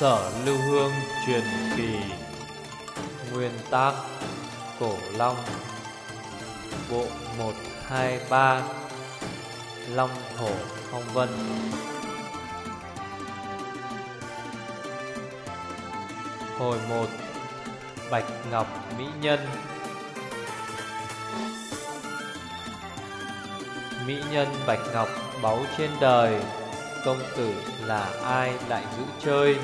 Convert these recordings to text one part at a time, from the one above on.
Sở Lưu Hương truyền kỳ. Nguyên tác Cổ Long. Bộ 123 Long Hổ Phong Vân. Hồi 1 Bạch Ngọc Mỹ Nhân. Mỹ nhân Bạch Ngọc báu trên đời. Công tử là ai lại giữ chơi?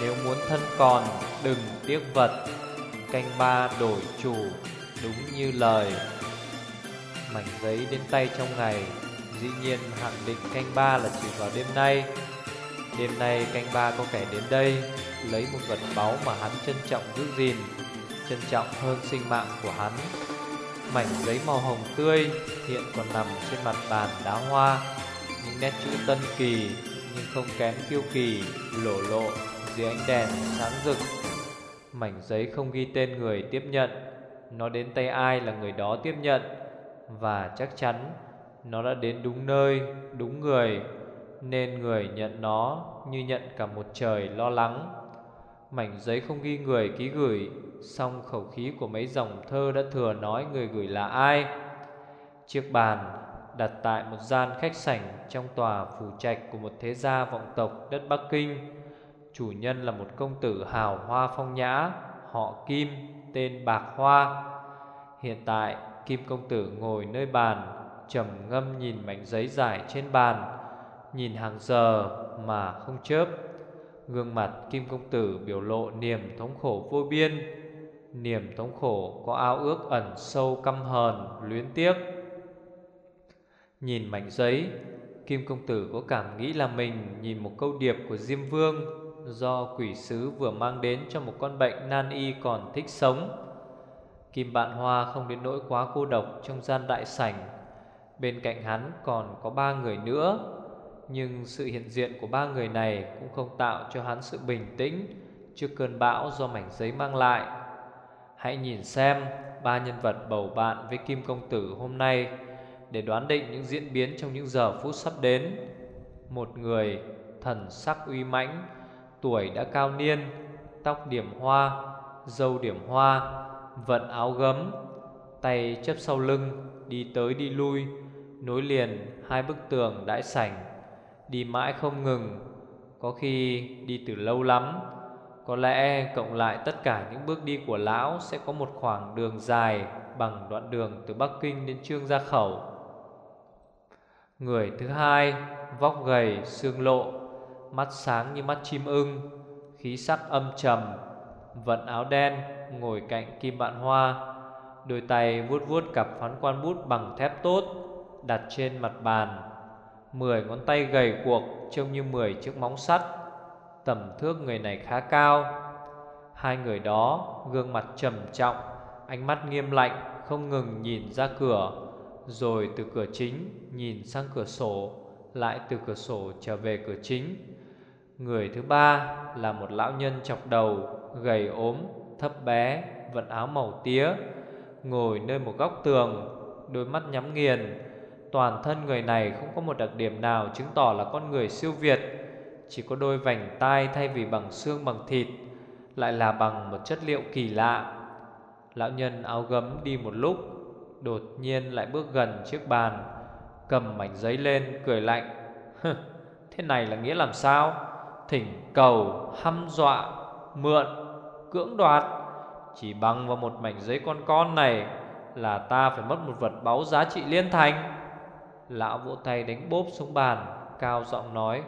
Nếu muốn thân còn, đừng tiếc vật. Canh ba đổi chủ, đúng như lời. Mảnh giấy đến tay trong ngày, Dĩ nhiên hạn định canh ba là chỉ vào đêm nay. Đêm nay canh ba có kẻ đến đây, Lấy một vật báu mà hắn trân trọng giữ gìn, Trân trọng hơn sinh mạng của hắn. Mảnh giấy màu hồng tươi hiện còn nằm trên mặt bàn đá hoa. Những nét chữ tân kỳ nhưng không kém kiêu kỳ Lổ lộ dưới ánh đèn sáng rực. Mảnh giấy không ghi tên người tiếp nhận Nó đến tay ai là người đó tiếp nhận Và chắc chắn nó đã đến đúng nơi, đúng người Nên người nhận nó như nhận cả một trời lo lắng. Mảnh giấy không ghi người ký gửi Song khẩu khí của mấy dòng thơ đã thừa nói người gửi là ai? Chiếc bàn đặt tại một gian khách sảnh Trong tòa phủ trạch của một thế gia vọng tộc đất Bắc Kinh. Chủ nhân là một công tử hào hoa phong nhã Họ Kim tên Bạc Hoa. Hiện tại Kim công tử ngồi nơi bàn trầm ngâm nhìn mảnh giấy giải trên bàn Nhìn hàng giờ mà không chớp. Gương mặt Kim Công Tử biểu lộ niềm thống khổ vô biên Niềm thống khổ có ao ước ẩn sâu căm hờn, luyến tiếc. Nhìn mảnh giấy, Kim Công Tử có cảm nghĩ là mình nhìn một câu điệp của Diêm Vương Do quỷ sứ vừa mang đến cho một con bệnh nan y còn thích sống. Kim Bạn Hoa không đến nỗi quá cô độc trong gian đại sảnh. Bên cạnh hắn còn có ba người nữa, Nhưng sự hiện diện của ba người này Cũng không tạo cho hắn sự bình tĩnh Trước cơn bão do mảnh giấy mang lại. Hãy nhìn xem Ba nhân vật bầu bạn với Kim Công Tử hôm nay để đoán định những diễn biến trong những giờ phút sắp đến. Một người thần sắc uy mãnh, Tuổi đã cao niên, Tóc điểm hoa Dâu điểm hoa, Vận áo gấm, Tay chấp sau lưng, Đi tới đi lui, Nối liền hai bức tường đãi sảnh, Đi mãi không ngừng. Có khi đi từ lâu lắm, Có lẽ cộng lại tất cả những bước đi của lão Sẽ có một khoảng đường dài Bằng đoạn đường từ Bắc Kinh đến Trương Gia Khẩu. Người thứ hai Vóc gầy, xương lộ Mắt sáng như mắt chim ưng Khí sắc âm trầm Vận áo đen Ngồi cạnh kim bạn hoa Đôi tay vuốt vuốt cặp phán quan bút bằng thép tốt đặt trên mặt bàn Mười ngón tay gầy cuộc trông như mười chiếc móng sắt Tầm thước người này khá cao. Hai người đó gương mặt trầm trọng Ánh mắt nghiêm lạnh không ngừng nhìn ra cửa. Rồi từ cửa chính nhìn sang cửa sổ Lại từ cửa sổ trở về cửa chính. Người thứ ba là một lão nhân chọc đầu Gầy ốm, thấp bé, vận áo màu tía Ngồi nơi một góc tường Đôi mắt nhắm nghiền. Toàn thân người này không có một đặc điểm nào chứng tỏ là con người siêu việt Chỉ có đôi vành tai thay vì bằng xương bằng thịt Lại là bằng một chất liệu kỳ lạ. Lão nhân áo gấm đi một lúc Đột nhiên lại bước gần chiếc bàn Cầm mảnh giấy lên cười lạnh. Thế này là nghĩa làm sao? Thỉnh cầu, hăm dọa, mượn, cưỡng đoạt. Chỉ bằng vào một mảnh giấy con con này Là ta phải mất một vật báu giá trị liên thành. Lão vỗ tay đánh bốp xuống bàn Cao giọng nói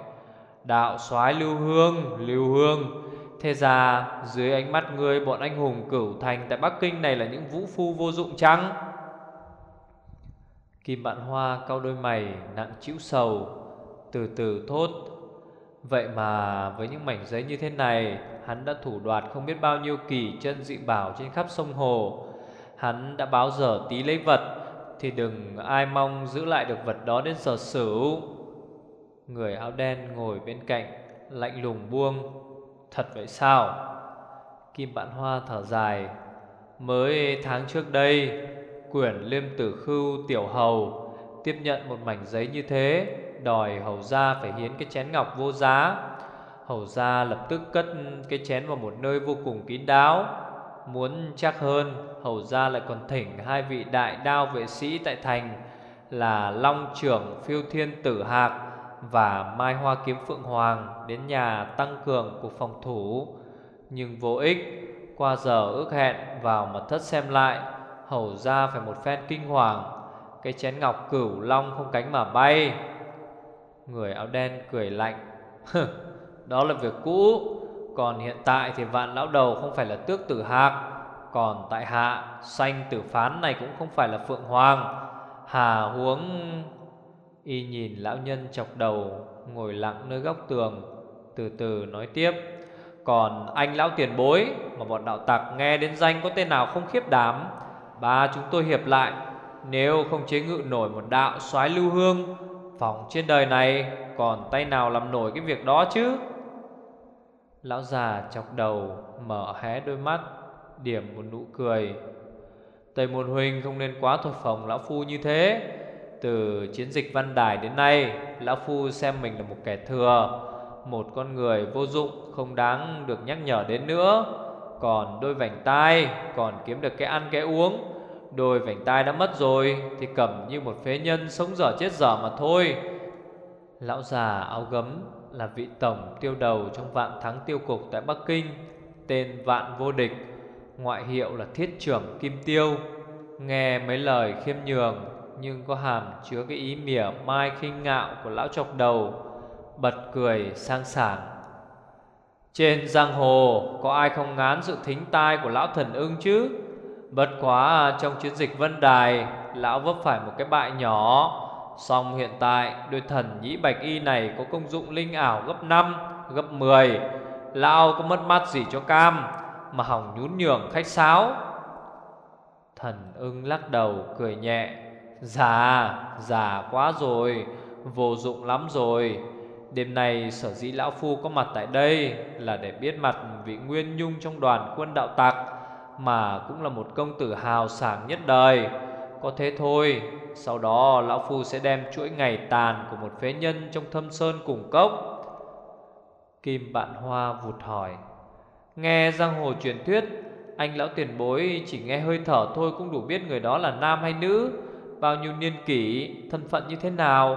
Đạo soái lưu hương Lưu hương Thế ra dưới ánh mắt ngươi Bọn anh hùng cửu thành tại Bắc Kinh này Là những vũ phu vô dụng chăng? Kim bạn hoa cao đôi mày, Nặng chịu sầu, Từ từ thốt. Vậy mà với những mảnh giấy như thế này, Hắn đã thủ đoạt không biết bao nhiêu kỳ chân dị bảo trên khắp sông hồ. Hắn đã báo giờ tí lấy vật, thì đừng ai mong giữ lại được vật đó đến giờ sửu. Người áo đen ngồi bên cạnh, Lạnh lùng buông. Thật vậy sao? Kim Bạn Hoa thở dài. Mới tháng trước đây Quyển liêm tử khưu tiểu hầu. Tiếp nhận một mảnh giấy như thế, Đòi hầu gia phải hiến cái chén ngọc vô giá. Hầu gia lập tức cất cái chén vào một nơi vô cùng kín đáo. Muốn chắc hơn, Hầu gia lại còn thỉnh hai vị đại đao vệ sĩ tại thành Là Long trưởng phiêu thiên tử hạc Và Mai Hoa kiếm phượng hoàng Đến nhà tăng cường cuộc phòng thủ. Nhưng vô ích, Qua giờ ước hẹn vào mật thất xem lại Hầu ra phải một phen kinh hoàng. Cái chén ngọc cửu long không cánh mà bay. Người áo đen cười lạnh. Đó là việc cũ. Còn hiện tại thì vạn lão đầu không phải là tước tử hạc. Còn tại hạ Xanh tử phán này cũng không phải là phượng hoàng. Hà huống, Y nhìn lão nhân chọc đầu, Ngồi lặng nơi góc tường, Từ từ nói tiếp. Còn anh lão tiền bối, Mà bọn đạo tặc nghe đến danh có tên nào không khiếp đảm Ba, chúng tôi hiệp lại. Nếu không chế ngự nổi một đạo soái lưu hương Phòng trên đời này, Còn tay nào làm nổi cái việc đó chứ? Lão già chọc đầu, Mở hé đôi mắt, Điểm một nụ cười. Tây Môn Huynh không nên quá thuật phòng Lão Phu như thế. Từ chiến dịch Văn Đài đến nay, Lão Phu xem mình là một kẻ thừa, Một con người vô dụng, Không đáng được nhắc nhở đến nữa. Còn đôi vành tai, Còn kiếm được cái ăn, cái uống. Đôi vành tai đã mất rồi, Thì cầm như một phế nhân sống dở chết dở mà thôi. Lão già áo gấm là vị tổng tiêu đầu trong vạn thắng tiêu cục tại Bắc Kinh, Tên vạn vô địch, Ngoại hiệu là thiết trưởng Kim Tiêu. Nghe mấy lời khiêm nhường, Nhưng có hàm chứa cái ý mỉa mai khinh ngạo của lão chọc đầu, Bật cười sang sảng. Trên giang hồ có ai không ngán sự thính tai của lão thần ưng chứ? Bất quá à, trong chiến dịch Vân Đài Lão vấp phải một cái bại nhỏ. Song hiện tại đôi thần nhĩ bạch y này có công dụng linh ảo gấp 5, gấp 10 Lão có mất mát gì cho cam Mà hỏng nhún nhường khách sáo? Thần ưng lắc đầu cười nhẹ. Già, già quá rồi Vô dụng lắm rồi. Đêm nay, sở dĩ lão phu có mặt tại đây Là để biết mặt vị nguyên nhung trong đoàn quân đạo tặc, Mà cũng là một công tử hào sảng nhất đời. Có thế thôi, Sau đó lão phu sẽ đem chuỗi ngày tàn Của một phế nhân trong thâm sơn cùng cốc. Kim bạn hoa vụt hỏi, Nghe giang hồ truyền thuyết, Anh lão tiền bối chỉ nghe hơi thở thôi Cũng đủ biết người đó là nam hay nữ, Bao nhiêu niên kỷ, Thân phận như thế nào,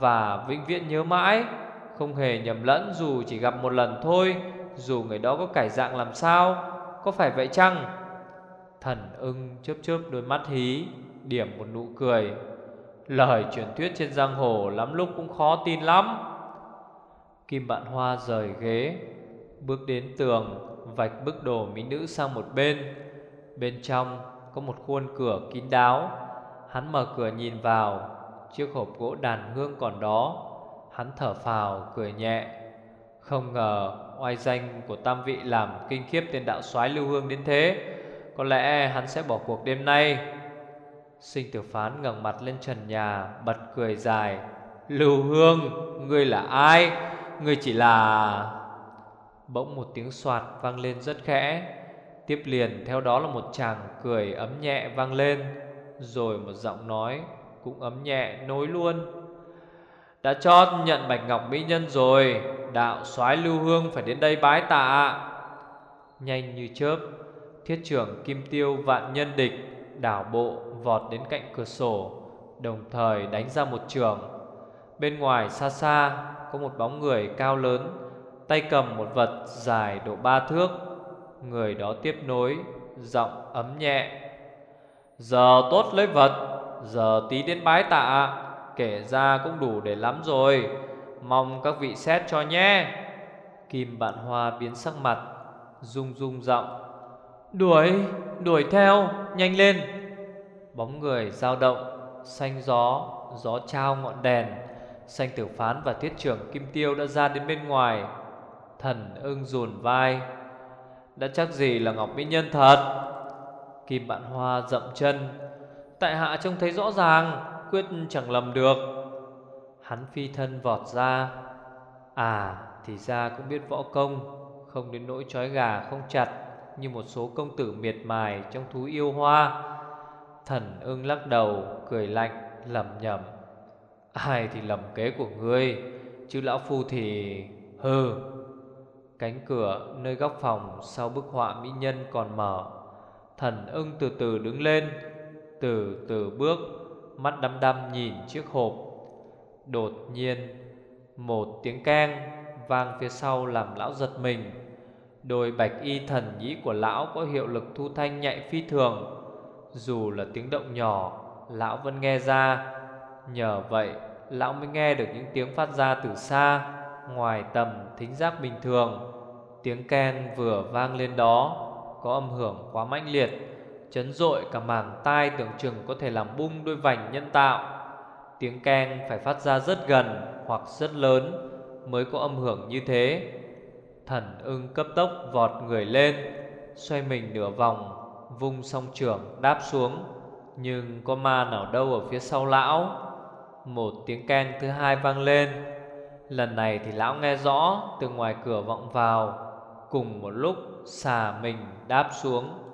Và vĩnh viễn nhớ mãi. Không hề nhầm lẫn dù chỉ gặp một lần thôi, Dù người đó có cải dạng làm sao, Có phải vậy chăng? Thần ưng chớp chớp đôi mắt hí, Điểm một nụ cười. Lời truyền thuyết trên giang hồ Lắm lúc cũng khó tin lắm. Kim bạn hoa rời ghế, Bước đến tường, Vạch bức đồ mỹ nữ sang một bên. Bên trong có một khuôn cửa kín đáo. Hắn mở cửa nhìn vào, Chiếc hộp gỗ đàn hương còn đó. Hắn thở phào, cười nhẹ. Không ngờ oai danh của tam vị làm kinh khiếp tên đạo soái lưu hương đến thế. Có lẽ hắn sẽ bỏ cuộc đêm nay. Sinh tử phán ngẩng mặt lên trần nhà, Bật cười dài. Lưu hương, Ngươi là ai? Ngươi chỉ là Bỗng một tiếng soạt vang lên rất khẽ. Tiếp liền, theo đó là một chàng cười ấm nhẹ vang lên. Rồi một giọng nói cũng ấm nhẹ, nối luôn. Đã cho nhận bạch ngọc mỹ nhân rồi. Đạo soái lưu hương phải đến đây bái tạ. Nhanh như chớp, Thiết trưởng Kim Tiêu vạn nhân địch, Đảo bộ vọt đến cạnh cửa sổ, Đồng thời đánh ra một trường. Bên ngoài xa xa, Có một bóng người cao lớn, Tay cầm một vật dài độ ba thước. Người đó tiếp nối, Giọng ấm nhẹ. Giờ tốt lấy vật, Giờ tí đến bái tạ. Kể ra cũng đủ để lắm rồi. Mong các vị xét cho nhé. Kim bạn hoa biến sắc mặt Rung rung giọng. Đuổi, đuổi theo, nhanh lên. Bóng người dao động Xanh gió, gió trao ngọn đèn. Xanh tử phán và thiết trưởng Kim Tiêu đã ra đến bên ngoài. Thần ưng dùn vai. Đã chắc gì là Ngọc Mỹ Nhân thật? Kim bạn hoa dậm chân. Tại hạ trông thấy rõ ràng. Quyết chẳng lầm được. Hắn phi thân vọt ra. À thì ra cũng biết võ công, Không đến nỗi trói gà không chặt Như một số công tử miệt mài Trong thú yêu hoa. Thần ưng lắc đầu, Cười lạnh lầm nhầm Ai thì lầm kế của ngươi, Chứ lão phu thì, Hừ. Cánh cửa nơi góc phòng sau bức họa mỹ nhân còn mở. Thần ưng từ từ đứng lên, Từ từ bước. Mắt đăm đăm nhìn chiếc hộp. Đột nhiên, Một tiếng keng Vang phía sau làm lão giật mình. Đôi bạch y thần nhĩ của lão Có hiệu lực thu thanh nhạy phi thường. Dù là tiếng động nhỏ, Lão vẫn nghe ra. Nhờ vậy, Lão mới nghe được những tiếng phát ra từ xa, Ngoài tầm thính giác bình thường. Tiếng keng vừa vang lên đó, Có âm hưởng quá mãnh liệt. Chấn rội cả màng tai tưởng chừng có thể làm bung đôi vành nhân tạo. Tiếng keng phải phát ra rất gần hoặc rất lớn Mới có âm hưởng như thế. Thần ưng cấp tốc vọt người lên, Xoay mình nửa vòng, Vung song trưởng đáp xuống. Nhưng có ma nào đâu ở phía sau lão. Một tiếng keng thứ hai vang lên. Lần này thì lão nghe rõ Từ ngoài cửa vọng vào. Cùng một lúc xà mình đáp xuống.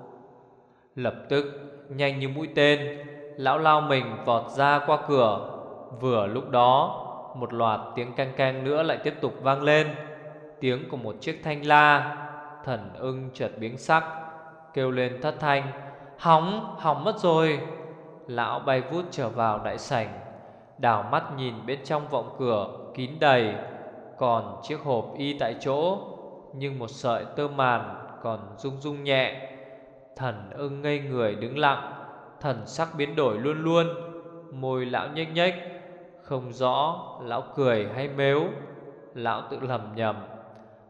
Lập tức nhanh như mũi tên Lão lao mình vọt ra qua cửa. Vừa lúc đó Một loạt tiếng canh canh nữa lại tiếp tục vang lên. Tiếng của một chiếc thanh la Thần ưng chợt biến sắc Kêu lên thất thanh Hỏng, hỏng mất rồi. Lão bay vút trở vào đại sảnh Đảo mắt nhìn bên trong vọng cửa Kín đầy Còn chiếc hộp y tại chỗ Nhưng một sợi tơ màn còn rung rung nhẹ. Thần ưng ngây người đứng lặng, Thần sắc biến đổi luôn luôn, Môi lão nhếch nhếch, Không rõ lão cười hay mếu, Lão tự lầm nhầm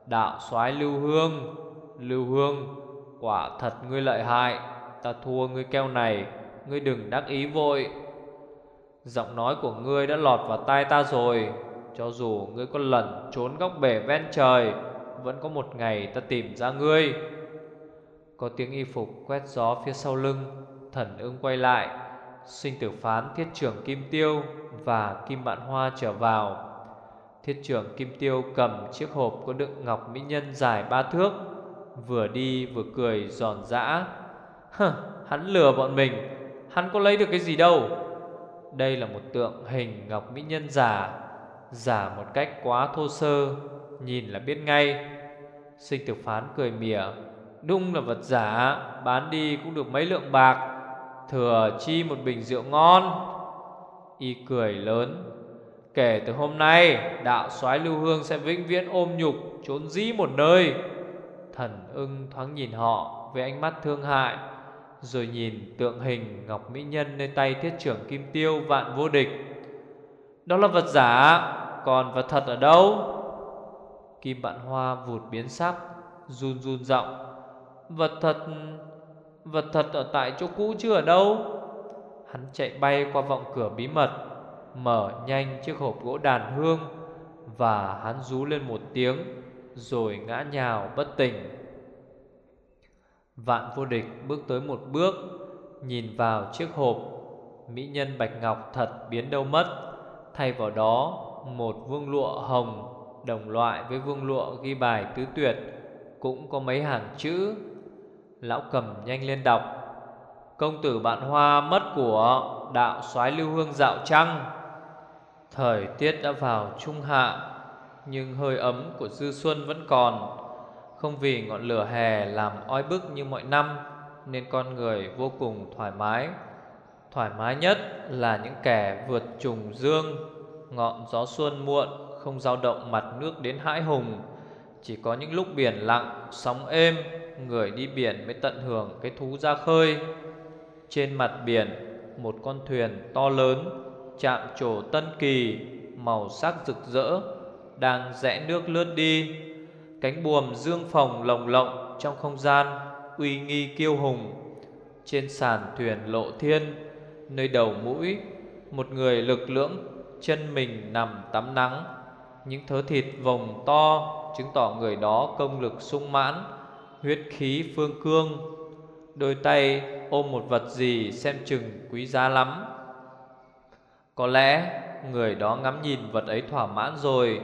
Đạo soái lưu hương Lưu hương, Quả thật ngươi lợi hại, Ta thua ngươi keo này, Ngươi đừng đắc ý vội. Giọng nói của ngươi đã lọt vào tai ta rồi, Cho dù ngươi có lần trốn góc bể ven trời, Vẫn có một ngày ta tìm ra ngươi. Có tiếng y phục quét gió phía sau lưng Thần ưng quay lại. Sinh tử phán thiết trưởng Kim Tiêu Và Kim Mạn Hoa trở vào. Thiết trưởng Kim Tiêu cầm chiếc hộp có đựng ngọc mỹ nhân dài ba thước Vừa đi vừa cười giòn giã. Hừ, hắn lừa bọn mình Hắn có lấy được cái gì đâu. Đây là một tượng hình ngọc mỹ nhân giả Giả một cách quá thô sơ Nhìn là biết ngay. Sinh tử phán cười mỉa đung là vật giả, Bán đi cũng được mấy lượng bạc, Thừa chi một bình rượu ngon. Y cười lớn, Kể từ hôm nay, Đạo soái lưu hương sẽ vĩnh viễn ôm nhục, Trốn dĩ một nơi. Thần ưng thoáng nhìn họ Với ánh mắt thương hại, Rồi nhìn tượng hình Ngọc Mỹ Nhân Nơi tay thiết trưởng Kim Tiêu vạn vô địch. Đó là vật giả, Còn vật thật ở đâu? Kim Bạn Hoa vụt biến sắc, Run run giọng. Vật thật Vật thật ở tại chỗ cũ chứ ở đâu? Hắn chạy bay qua vọng cửa bí mật, Mở nhanh chiếc hộp gỗ đàn hương Và hắn rú lên một tiếng Rồi ngã nhào bất tỉnh. Vạn vô địch bước tới một bước, Nhìn vào chiếc hộp, Mỹ nhân bạch ngọc thật biến đâu mất. Thay vào đó, Một vương lụa hồng Đồng loại với vương lụa ghi bài tứ tuyệt, Cũng có mấy hàng chữ Lão cầm nhanh lên đọc. Công tử bạn hoa mất của Đạo soái lưu hương dạo trăng. Thời tiết đã vào trung hạ Nhưng hơi ấm của dư xuân vẫn còn. Không vì ngọn lửa hè làm oi bức như mọi năm Nên con người vô cùng thoải mái. Thoải mái nhất là những kẻ vượt trùng dương Ngọn gió xuân muộn không dao động mặt nước đến hãi hùng. Chỉ có những lúc biển lặng, sóng êm Người đi biển mới tận hưởng cái thú ra khơi. Trên mặt biển, Một con thuyền to lớn, Chạm trổ tân kỳ, Màu sắc rực rỡ, Đang rẽ nước lướt đi. Cánh buồm dương phồng lồng lộng Trong không gian, Uy nghi kiêu hùng. Trên sàn thuyền lộ thiên, Nơi đầu mũi, Một người lực lưỡng, Chân mình nằm tắm nắng. Những thớ thịt vòng to, Chứng tỏ người đó công lực sung mãn. Huyết khí phương cương. Đôi tay ôm một vật gì xem chừng quý giá lắm. Có lẽ người đó ngắm nhìn vật ấy thỏa mãn rồi.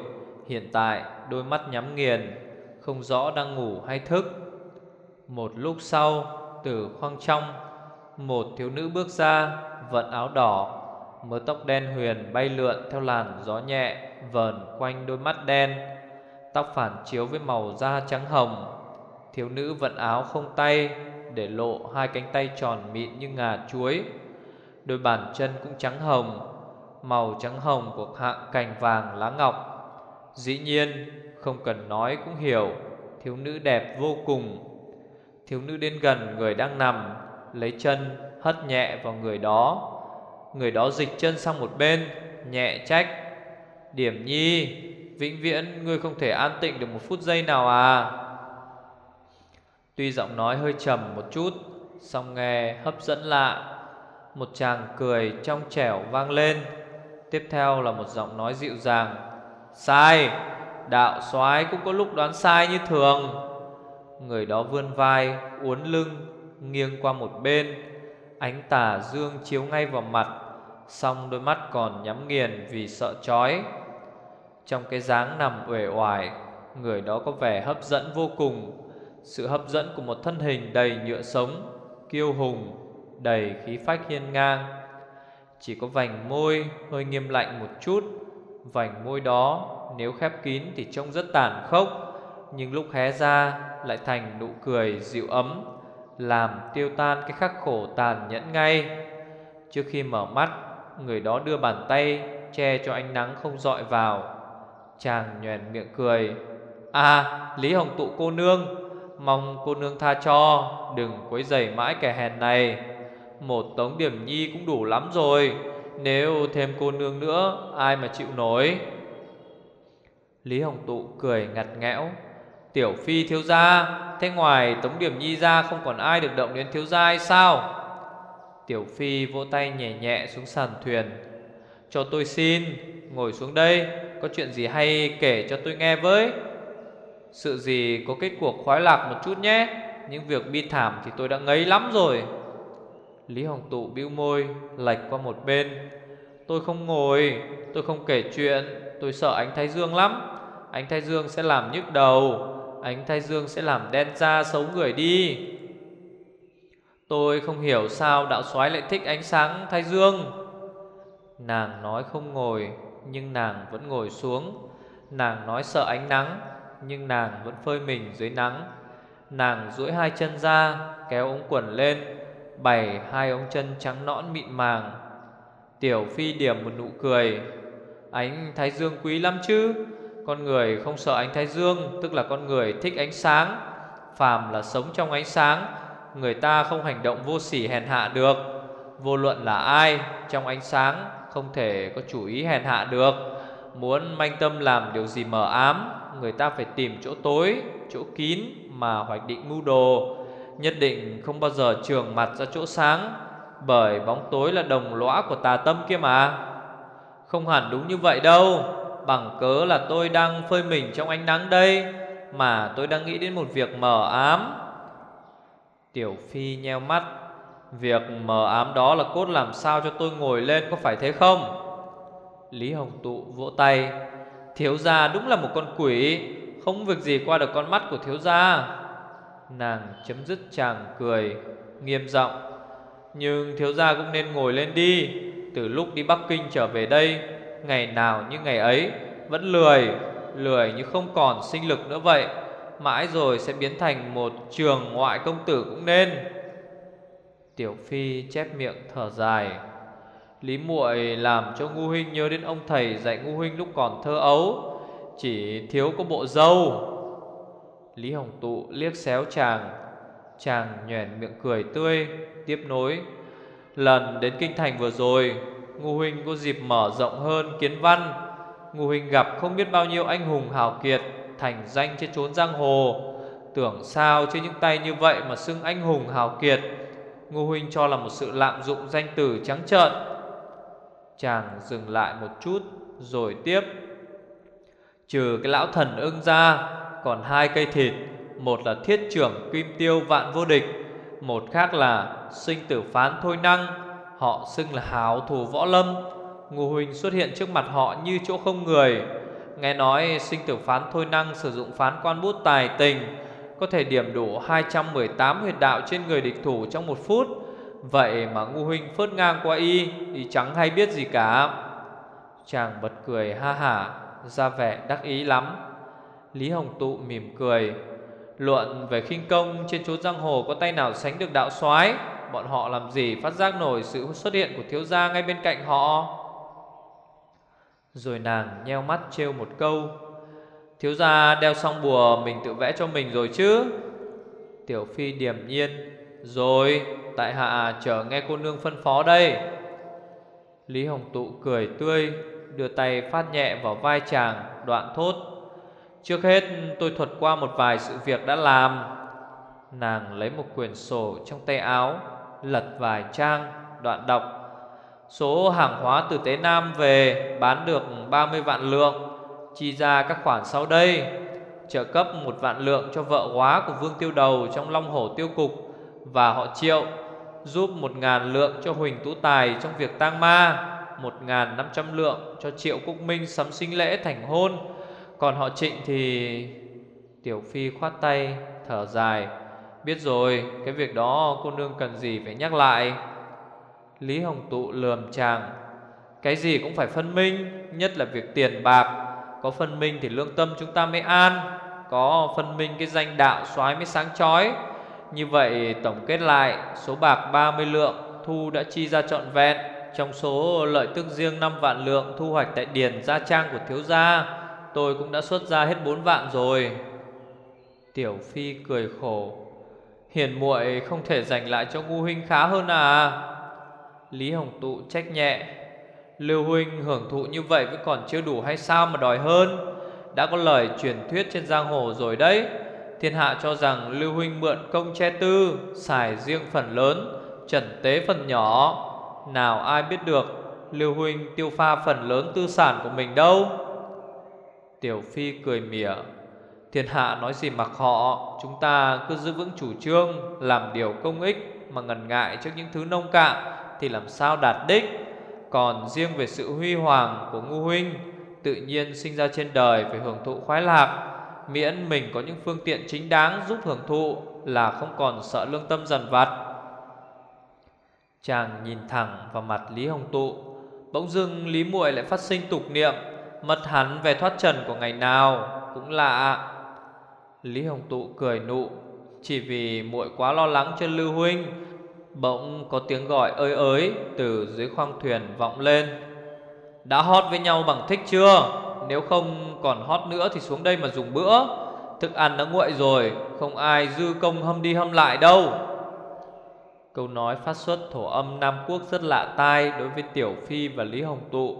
Hiện tại đôi mắt nhắm nghiền, Không rõ đang ngủ hay thức. Một lúc sau, Từ khoang trong, Một thiếu nữ bước ra, Vận áo đỏ, Mớ tóc đen huyền bay lượn theo làn gió nhẹ Vờn quanh đôi mắt đen. Tóc phản chiếu với màu da trắng hồng. Thiếu nữ vận áo không tay Để lộ hai cánh tay tròn mịn như ngà chuối. Đôi bàn chân cũng trắng hồng, Màu trắng hồng của hạng cành vàng lá ngọc. Dĩ nhiên, không cần nói cũng hiểu, Thiếu nữ đẹp vô cùng. Thiếu nữ đến gần người đang nằm, Lấy chân, hất nhẹ vào người đó. Người đó dịch chân sang một bên, Nhẹ trách. Điểm nhi, Vĩnh viễn ngươi không thể an tịnh được một phút giây nào à? Tuy giọng nói hơi trầm một chút, song nghe hấp dẫn lạ. Một chàng cười trong trẻo vang lên. Tiếp theo là một giọng nói dịu dàng. Sai, Đạo soái cũng có lúc đoán sai như thường. Người đó vươn vai, Uốn lưng, Nghiêng qua một bên. Ánh tà dương chiếu ngay vào mặt Xong đôi mắt còn nhắm nghiền vì sợ chói. Trong cái dáng nằm uể oải, Người đó có vẻ hấp dẫn vô cùng. Sự hấp dẫn của một thân hình đầy nhựa sống, Kiêu hùng, Đầy khí phách hiên ngang. Chỉ có vành môi hơi nghiêm lạnh một chút, Vành môi đó nếu khép kín thì trông rất tàn khốc, Nhưng lúc hé ra lại thành nụ cười dịu ấm, Làm tiêu tan cái khắc khổ tàn nhẫn ngay. Trước khi mở mắt, Người đó đưa bàn tay che cho ánh nắng không dọi vào. Chàng nhoèn miệng cười. À Lý Hồng Tụ cô nương! Mong cô nương tha cho, Đừng quấy rầy mãi kẻ hèn này. Một tống điểm nhi cũng đủ lắm rồi, Nếu thêm cô nương nữa, Ai mà chịu nổi? Lý Hồng Tụ cười ngặt nghẽo. Tiểu Phi thiếu gia, Thế ngoài Tống Điểm Nhi ra Không còn ai được động đến thiếu gia hay sao? Tiểu Phi vỗ tay nhẹ nhẹ xuống sàn thuyền. Cho tôi xin, Ngồi xuống đây, Có chuyện gì hay kể cho tôi nghe với. Sự gì có kết cuộc khoái lạc một chút nhé. Những việc bi thảm thì tôi đã ngấy lắm rồi. Lý Hồng Tụ bĩu môi, Lệch qua một bên. Tôi không ngồi, Tôi không kể chuyện, Tôi sợ anh Thái Dương lắm. Anh Thái Dương sẽ làm nhức đầu, Anh Thái Dương sẽ làm đen da xấu người đi. Tôi không hiểu sao đạo soái lại thích ánh sáng Thái Dương. Nàng nói không ngồi, Nhưng nàng vẫn ngồi xuống. Nàng nói sợ ánh nắng. Nhưng nàng vẫn phơi mình dưới nắng. Nàng duỗi hai chân ra, Kéo ống quần lên, Bày hai ống chân trắng nõn mịn màng. Tiểu Phi điểm một nụ cười. Ánh Thái Dương quý lắm chứ? Con người không sợ ánh Thái Dương, Tức là con người thích ánh sáng. Phàm là sống trong ánh sáng, Người ta không hành động vô sỉ hèn hạ được. Vô luận là ai, Trong ánh sáng không thể có chủ ý hèn hạ được. Muốn manh tâm làm điều gì mờ ám, Người ta phải tìm chỗ tối, Chỗ kín mà hoạch định mưu đồ. Nhất định không bao giờ trường mặt ra chỗ sáng, Bởi bóng tối là đồng lõa của tà tâm kia mà. Không hẳn đúng như vậy đâu, Bằng cớ là tôi đang phơi mình trong ánh nắng đây, Mà tôi đang nghĩ đến một việc mờ ám. Tiểu Phi nheo mắt, Việc mờ ám đó là cốt làm sao cho tôi ngồi lên có phải thế không? Lý Hồng Tụ vỗ tay. Thiếu gia đúng là một con quỷ, Không việc gì qua được con mắt của thiếu gia. Nàng chấm dứt chàng cười, Nghiêm giọng. Nhưng thiếu gia cũng nên ngồi lên đi, Từ lúc đi Bắc Kinh trở về đây, Ngày nào như ngày ấy, Vẫn lười Lười như không còn sinh lực nữa vậy. Mãi rồi sẽ biến thành một trường ngoại công tử cũng nên. Tiểu Phi chép miệng thở dài. Lý muội làm cho Ngu Huynh nhớ đến ông thầy dạy Ngu Huynh lúc còn thơ ấu. Chỉ thiếu có bộ dâu. Lý Hồng Tụ liếc xéo chàng. Chàng nhoẻn miệng cười tươi, Tiếp nối. Lần đến Kinh Thành vừa rồi, Ngu Huynh có dịp mở rộng hơn kiến văn. Ngu Huynh gặp không biết bao nhiêu anh hùng hào kiệt, Thành danh trên chốn giang hồ. Tưởng sao trên những tay như vậy Mà xưng anh hùng hào kiệt? Ngu Huynh cho là một sự lạm dụng danh từ trắng trợn. Chàng dừng lại một chút, Rồi tiếp. Trừ cái lão thần ưng ra, Còn hai cây thịt, Một là thiết trưởng kim tiêu vạn vô địch, Một khác là sinh tử phán thôi năng, Họ xưng là hào thủ võ lâm. Ngô Huỳnh xuất hiện trước mặt họ như chỗ không người. Nghe nói sinh tử phán thôi năng sử dụng phán quan bút tài tình, Có thể điểm đủ 218 huyệt đạo trên người địch thủ trong một phút. Vậy mà Ngu Huynh phớt ngang qua y Y chẳng hay biết gì cả. Chàng bật cười ha hả, Ra vẻ đắc ý lắm. Lý Hồng Tụ mỉm cười. Luận về khinh công trên chốn giang hồ có tay nào sánh được đạo soái? Bọn họ làm gì phát giác nổi sự xuất hiện của thiếu gia ngay bên cạnh họ? Rồi nàng nheo mắt trêu một câu. Thiếu gia đeo xong bùa mình tự vẽ cho mình rồi chứ? Tiểu Phi điềm nhiên. Rồi tại hạ chờ nghe cô nương phân phó đây. Lý Hồng Tụ cười tươi, Đưa tay phát nhẹ vào vai chàng, Đoạn thốt. Trước hết, tôi thuật qua một vài sự việc đã làm. Nàng lấy một quyển sổ trong tay áo, Lật vài trang, Đoạn đọc. Số hàng hóa từ Tế Nam về, Bán được 30 vạn lượng, Chi ra các khoản sau đây. Trợ cấp một vạn lượng cho vợ hóa của Vương Tiêu Đầu Trong Long Hổ Tiêu Cục, Và họ Triệu. Giúp một ngàn lượng cho Huỳnh Tú Tài Trong việc tang ma, Một ngàn năm trăm lượng cho Triệu Quốc Minh Sắm sinh lễ thành hôn. Còn họ Trịnh thì Tiểu Phi khoát tay, Thở dài. Biết rồi, cái việc đó cô nương cần gì phải nhắc lại. Lý Hồng Tụ lườm chàng. Cái gì cũng phải phân minh, Nhất là việc tiền bạc. Có phân minh thì lương tâm chúng ta mới an, Có phân minh cái danh đạo soái mới sáng chói. Như vậy, tổng kết lại, Số bạc 30 lượng Thu đã chi ra trọn vẹn. Trong số lợi tức riêng 5 vạn lượng Thu hoạch tại điền, gia trang của thiếu gia, Tôi cũng đã xuất ra hết 4 vạn rồi. Tiểu Phi cười khổ. Hiền muội không thể dành lại cho ngu huynh khá hơn à? Lý Hồng Tụ trách nhẹ. Lưu huynh hưởng thụ như vậy vẫn còn chưa đủ hay sao mà đòi hơn? Đã có lời truyền thuyết trên giang hồ rồi đấy. Thiên hạ cho rằng Lưu huynh mượn công che tư, Xài riêng phần lớn, Trần tế phần nhỏ. Nào ai biết được Lưu huynh tiêu pha phần lớn tư sản của mình đâu? Tiểu Phi cười mỉa. Thiên hạ nói gì mặc họ, Chúng ta cứ giữ vững chủ trương, Làm điều công ích Mà ngần ngại trước những thứ nông cạn Thì làm sao đạt đích. Còn riêng về sự huy hoàng của ngu huynh, Tự nhiên sinh ra trên đời Phải hưởng thụ khoái lạc Miễn mình có những phương tiện chính đáng Giúp hưởng thụ là không còn sợ lương tâm dần vặt. Chàng nhìn thẳng vào mặt Lý Hồng Tụ, Bỗng dưng Lý muội lại phát sinh tục niệm, mật hắn về thoát trần của ngày nào Cũng lạ. Lý Hồng Tụ cười nụ, Chỉ vì muội quá lo lắng cho Lưu Huynh, Bỗng có tiếng gọi ơi ới Từ dưới khoang thuyền vọng lên. Đã hót với nhau bằng thích chưa? Nếu không còn hót nữa Thì xuống đây mà dùng bữa. Thức ăn đã nguội rồi, Không ai dư công hâm đi hâm lại đâu. Câu nói phát xuất thổ âm Nam Quốc rất lạ tai Đối với Tiểu Phi và Lý Hồng Tụ.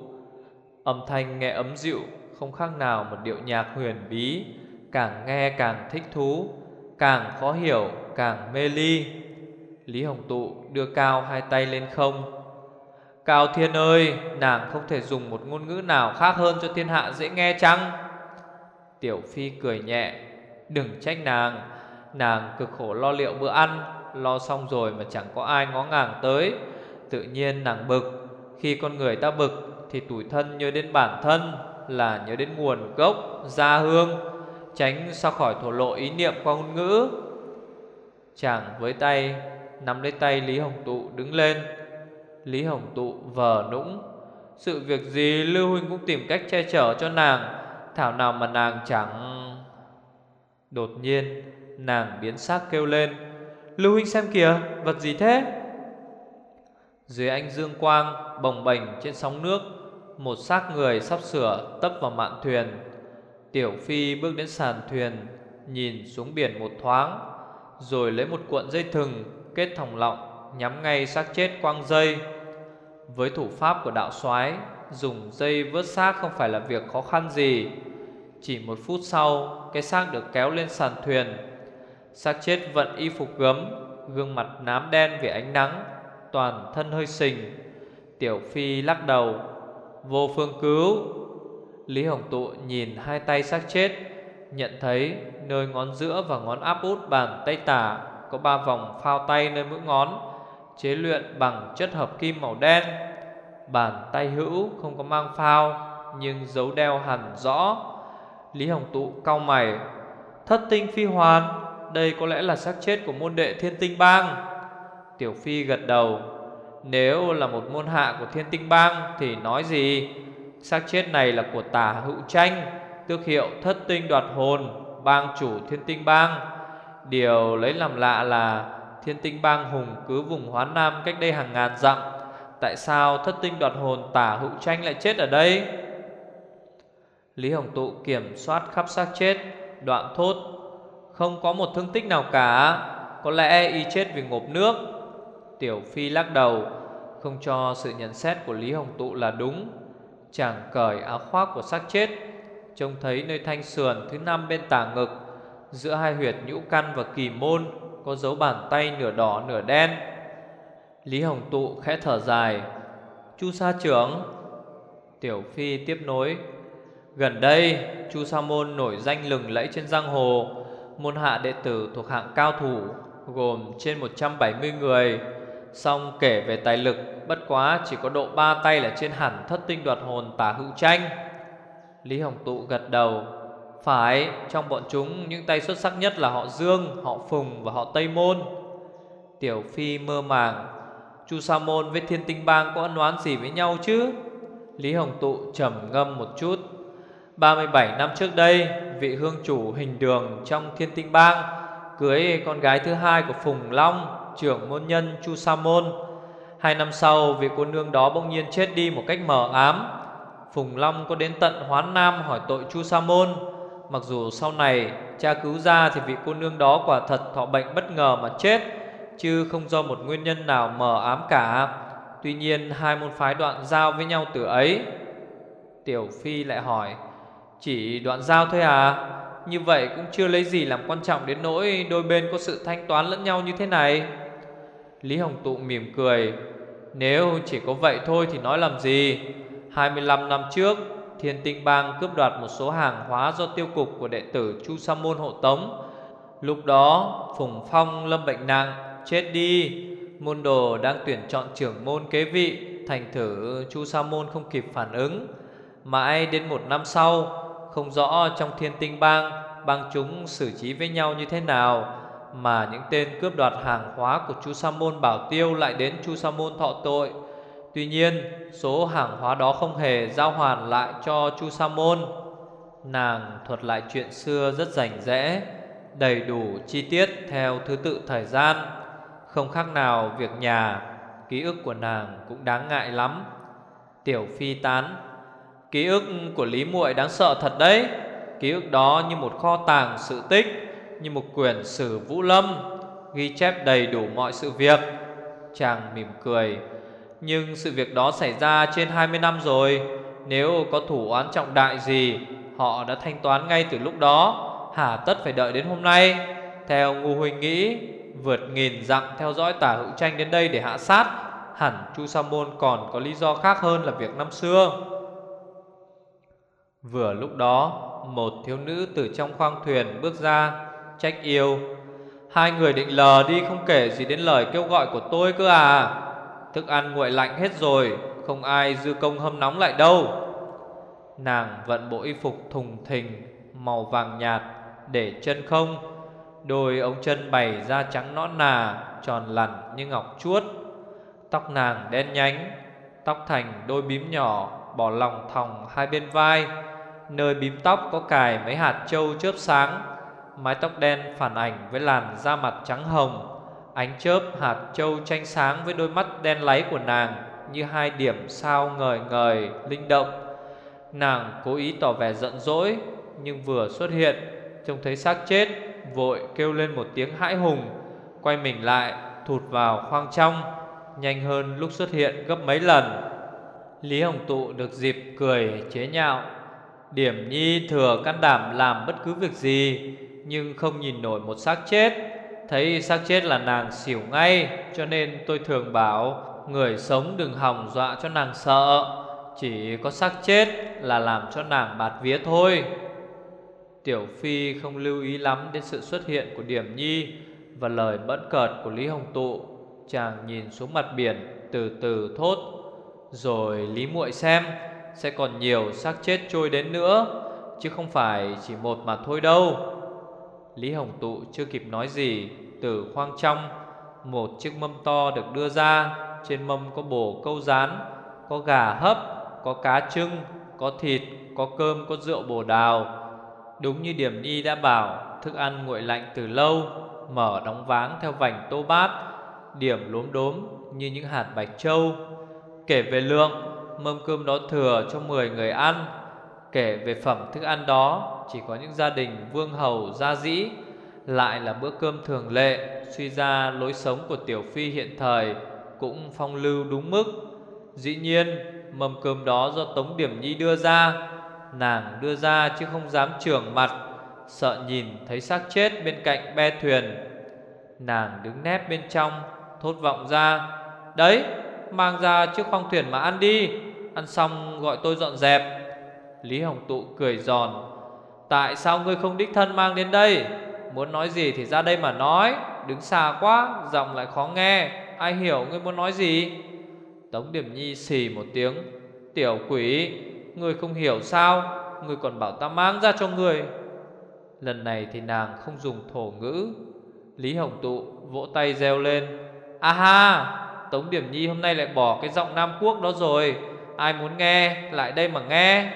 Âm thanh nghe ấm dịu, Không khác nào một điệu nhạc huyền bí. Càng nghe càng thích thú, Càng khó hiểu, càng mê ly. Lý Hồng Tụ đưa cao hai tay lên không. Cao Thiên ơi, Nàng không thể dùng một ngôn ngữ nào khác hơn cho thiên hạ dễ nghe chăng? Tiểu Phi cười nhẹ, Đừng trách nàng. Nàng cực khổ lo liệu bữa ăn, Lo xong rồi mà chẳng có ai ngó ngàng tới. Tự nhiên nàng bực, Khi con người ta bực Thì tủi thân nhớ đến bản thân Là nhớ đến nguồn gốc, Gia hương, Tránh sao khỏi thổ lộ ý niệm qua ngôn ngữ. Chàng với tay Nắm lấy tay Lý Hồng Tụ đứng lên Lý Hồng Tụ vờ nũng. Sự việc gì, Lưu Huynh cũng tìm cách che chở cho nàng. Thảo nào mà nàng chẳng Đột nhiên, Nàng biến sắc kêu lên. Lưu Huynh xem kìa, Vật gì thế? Dưới ánh dương quang Bồng bềnh trên sóng nước, Một xác người sắp sửa tấp vào mạn thuyền. Tiểu Phi bước đến sàn thuyền, Nhìn xuống biển một thoáng, Rồi lấy một cuộn dây thừng Kết thòng lọng, Nhắm ngay xác chết quăng dây. Với thủ pháp của đạo soái, Dùng dây vớt xác không phải là việc khó khăn gì. Chỉ một phút sau, Cái xác được kéo lên sàn thuyền. Xác chết vận y phục gấm, Gương mặt nám đen vì ánh nắng, Toàn thân hơi sình. Tiểu Phi lắc đầu, Vô phương cứu. Lý Hồng Tụ nhìn hai tay xác chết, Nhận thấy nơi ngón giữa và ngón áp út bàn tay tả Có ba vòng phao tay nơi mũi ngón. Chế luyện bằng chất hợp kim màu đen. Bàn tay hữu không có mang phao, Nhưng dấu đeo hẳn rõ. Lý Hồng Tụ cau mày. Thất tinh phi hoàn, Đây có lẽ là xác chết của môn đệ thiên tinh bang. Tiểu Phi gật đầu. Nếu là một môn hạ của thiên tinh bang Thì nói gì? Xác chết này là của tả hữu tranh, Tước hiệu thất tinh đoạt hồn, Bang chủ thiên tinh bang. Điều lấy làm lạ là Thiên tinh bang hùng cứ vùng hóa nam cách đây hàng ngàn dặm. Tại sao thất tinh đoạt hồn tả hữu tranh lại chết ở đây? Lý Hồng Tụ kiểm soát khắp xác chết, Đoạn thốt, Không có một thương tích nào cả, Có lẽ y chết vì ngộp nước. Tiểu Phi lắc đầu, Không cho sự nhận xét của Lý Hồng Tụ là đúng. Chàng cởi áo khoác của xác chết, Trông thấy nơi thanh sườn thứ năm bên tả ngực, Giữa hai huyệt nhũ căn và kỳ môn. Có dấu bàn tay nửa đỏ nửa đen. Lý Hồng Tụ khẽ thở dài. Chu sa trưởng. Tiểu Phi tiếp nối. Gần đây, Chu Sa Môn nổi danh lừng lẫy trên giang hồ, Môn hạ đệ tử thuộc hạng cao thủ, Gồm trên 170 người. Xong kể về tài lực, Bất quá chỉ có độ ba tay là trên hẳn thất tinh đoạt hồn tả hữu tranh. Lý Hồng Tụ gật đầu. Phải, trong bọn chúng Những tay xuất sắc nhất là họ Dương, Họ Phùng và họ Tây Môn. Tiểu Phi mơ màng, Chu Sa Môn với Thiên Tinh Bang có ân oán gì với nhau chứ? Lý Hồng Tụ trầm ngâm một chút. 37 năm trước đây, Vị hương chủ hình đường trong Thiên Tinh Bang Cưới con gái thứ hai của Phùng Long, Trưởng môn nhân Chu Sa Môn. Hai năm sau, vị cô nương đó bỗng nhiên chết đi một cách mờ ám. Phùng Long có đến tận Hoán Nam hỏi tội Chu Sa Môn. Mặc dù sau này cha cứu ra thì vị cô nương đó quả thật thọ bệnh bất ngờ mà chết, Chứ không do một nguyên nhân nào mờ ám cả. Tuy nhiên, hai môn phái đoạn giao với nhau từ ấy. Tiểu Phi lại hỏi, Chỉ đoạn giao thôi à? Như vậy cũng chưa lấy gì làm quan trọng đến nỗi Đôi bên có sự thanh toán lẫn nhau như thế này? Lý Hồng Tụ mỉm cười, Nếu chỉ có vậy thôi thì nói làm gì? 25 năm trước Thiên Tinh Bang cướp đoạt một số hàng hóa do tiêu cục của đệ tử Chu Sa Môn hộ tống. Lúc đó, Phùng Phong, lâm bệnh nặng Chết đi. Môn đồ đang tuyển chọn trưởng môn kế vị, Thành thử Chu Sa Môn không kịp phản ứng. Mãi đến một năm sau, Không rõ trong thiên tinh bang Bang chúng xử trí với nhau như thế nào, Mà những tên cướp đoạt hàng hóa của Chu Sa Môn Bảo Tiêu Lại đến Chu Sa Môn thọ tội. Tuy nhiên, số hàng hóa đó không hề giao hoàn lại cho Chu Sa Môn. Nàng thuật lại chuyện xưa rất rành rẽ, Đầy đủ chi tiết theo thứ tự thời gian. Không khác nào việc nhà, Ký ức của nàng cũng đáng ngại lắm. Tiểu phi tán, Ký ức của Lý muội đáng sợ thật đấy. Ký ức đó như một kho tàng sự tích, Như một quyển sử vũ lâm, Ghi chép đầy đủ mọi sự việc. Chàng mỉm cười nhưng sự việc đó xảy ra trên 20 năm rồi. Nếu có thủ án trọng đại gì, Họ đã thanh toán ngay từ lúc đó. Hà tất phải đợi đến hôm nay. Theo ngu huynh nghĩ, Vượt nghìn dặm theo dõi tả hữu tranh đến đây để hạ sát. Hẳn Chu Sa Môn còn có lý do khác hơn là việc năm xưa. Vừa lúc đó, Một thiếu nữ từ trong khoang thuyền bước ra, Trách yêu. Hai người định lờ đi không kể gì đến lời kêu gọi của tôi cơ à? Thức ăn nguội lạnh hết rồi, Không ai dư công hâm nóng lại đâu. Nàng vận bộ y phục thùng thình, Màu vàng nhạt, Để chân không. Đôi ống chân bày da trắng nõn nà, Tròn lằn như ngọc chuốt. Tóc nàng đen nhánh, Tóc thành đôi bím nhỏ, Bỏ lòng thòng hai bên vai. Nơi bím tóc có cài mấy hạt trâu chớp sáng. Mái tóc đen phản ảnh với làn da mặt trắng hồng. Ánh chớp hạt châu tranh sáng với đôi mắt đen láy của nàng Như hai điểm sao ngời ngời, linh động. Nàng cố ý tỏ vẻ giận dỗi, Nhưng vừa xuất hiện, Trông thấy xác chết, Vội kêu lên một tiếng hãi hùng, Quay mình lại, thụt vào khoang trong, Nhanh hơn lúc xuất hiện gấp mấy lần. Lý Hồng Tụ được dịp cười chế nhạo, Điểm nhi thừa can đảm làm bất cứ việc gì, Nhưng không nhìn nổi một xác chết Thấy xác chết là nàng xỉu ngay, Cho nên tôi thường bảo, Người sống đừng hòng dọa cho nàng sợ. Chỉ có xác chết là làm cho nàng bạt vía thôi. Tiểu Phi không lưu ý lắm đến sự xuất hiện của Điểm Nhi Và lời bẫn cợt của Lý Hồng Tụ. Chàng nhìn xuống mặt biển, từ từ thốt, Rồi Lý muội xem, Sẽ còn nhiều xác chết trôi đến nữa, Chứ không phải chỉ một mà thôi đâu. Lý Hồng Tụ chưa kịp nói gì, Từ khoang trong, Một chiếc mâm to được đưa ra. Trên mâm có bổ câu rán, Có gà hấp, Có cá trưng Có thịt, có cơm, có rượu bồ đào. Đúng như Điểm Nhi đã bảo, Thức ăn nguội lạnh từ lâu, Mở đóng váng theo vành tô bát, Điểm lốm đốm như những hạt bạch châu Kể về lượng, Mâm cơm đó thừa cho 10 người ăn Kể về phẩm thức ăn đó, Chỉ có những gia đình vương hầu, gia dĩ, Lại là bữa cơm thường lệ, Suy ra lối sống của Tiểu Phi hiện thời Cũng phong lưu đúng mức. Dĩ nhiên, mâm cơm đó do Tống Điểm Nhi đưa ra, Nàng đưa ra chứ không dám trưởng mặt, Sợ nhìn thấy xác chết bên cạnh be thuyền. Nàng đứng nép bên trong, Thốt vọng ra, Đấy, mang ra chiếc khoang thuyền mà ăn đi, Ăn xong gọi tôi dọn dẹp. Lý Hồng Tụ cười giòn. Tại sao ngươi không đích thân mang đến đây? Muốn nói gì thì ra đây mà nói. Đứng xa quá, Giọng lại khó nghe. Ai hiểu ngươi muốn nói gì? Tống Điểm Nhi xì một tiếng. Tiểu quỷ, Ngươi không hiểu sao? Ngươi còn bảo ta mang ra cho ngươi. Lần này thì nàng không dùng thổ ngữ. Lý Hồng Tụ vỗ tay reo lên. A ha Tống Điểm Nhi hôm nay lại bỏ cái giọng Nam Quốc đó rồi. Ai muốn nghe, lại đây mà nghe.